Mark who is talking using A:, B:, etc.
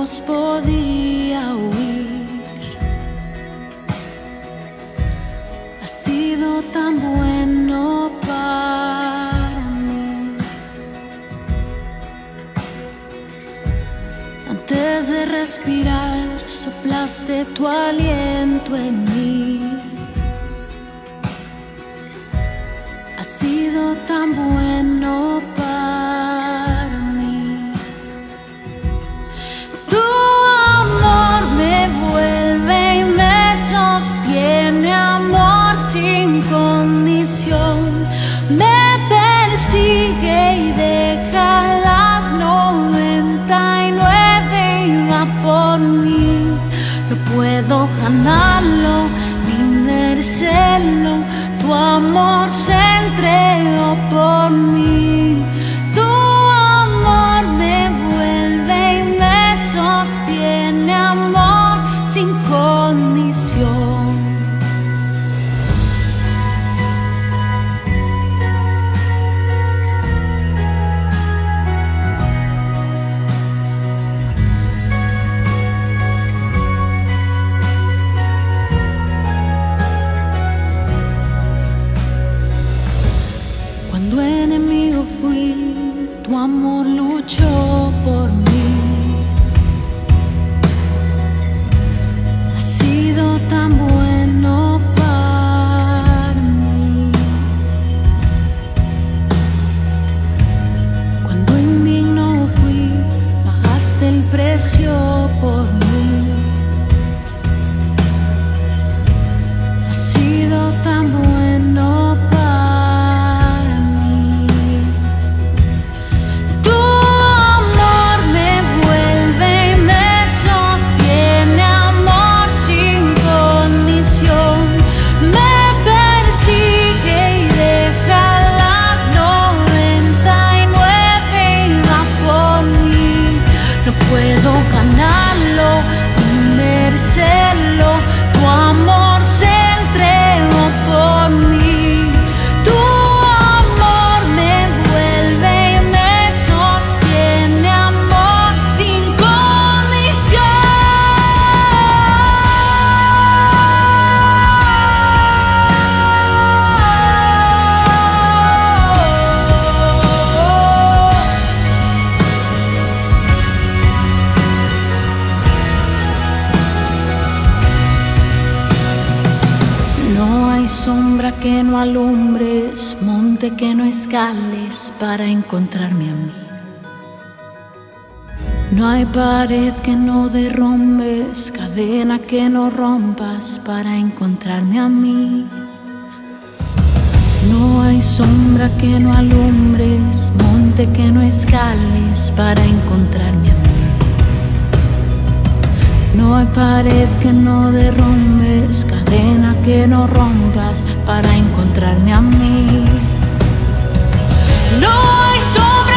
A: los podía huir. Ha sido tan bueno para mí. Antes de respirar, soplaste tu aliento en mí. Ha sido tan bueno para ganarlo ni merecerlo. Tu amor se entregó amor luchó por mí. Hay sombra que no alumbres, monte que no escales para encontrarme a mí. No hay pared que no derrumbes, cadena que no rompas para encontrarme a mí. No hay sombra que no alumbres, monte que no escales para encontrarme a mí. No hay pared que no derrumbes, cadena que no rompas para encontrarme a mí. No hay sombra